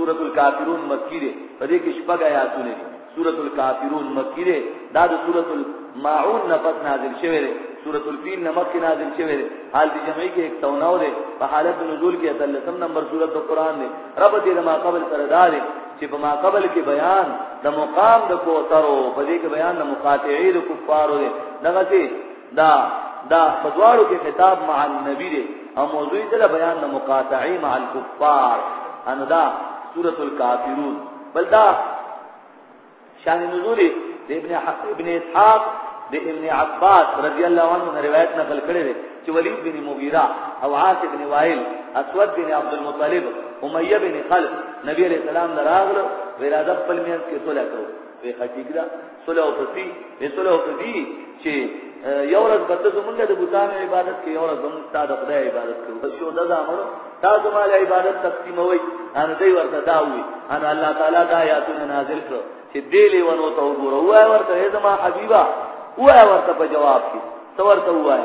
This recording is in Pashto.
سورة الکافرون مکی دی په دې کې شپږ آیاتونه دي سورة الکافرون مکی دی دا د سورة الماعون نه پس نازل شوی دی سورة الفیل نه مخکې نازل شوی دی حال دې جمعي کې 109 دی په حالت نزول کې اتلسم نمبر سورة القرآن دی رب دې ما قبل سره دا دی چې په ما قبل کې بیان د مقام د کوترو په دې کې بیان د مقاطعي د کفارو دی دغه دا دا په دواړو کې خطاب مع النبی دی او موضوع یې د بیان د مقاطعه مع الكفار ان دا سورۃ الکافرون بل دا شان نزول د ابن ابن اسحاق د ابن عباس رضی الله عنه روایت نقل کړی دی چې ولید بن مغیره او عاص بن وائل اسود بن عبد المطلب امیہ بن خلف نبی علیہ السلام دراغله وراده خپل میان کې توله کړو وی خټیګرا سوله او پسې یې سوله او پسې چې یو ورځ به ته زمونږ د بوتانو عبادت کې یو ورځ زمونږ ستاسو د خدای عبادت کوو بس یو دا امر تاسو مال عبادت تقسیموي ان دوی ورته دا وي ان الله تعالی دا آیاتونه نازل کړو چې دې لیونو ته وګوره وای ورته زما حبیبا وای ورته په جواب کې تور ته وای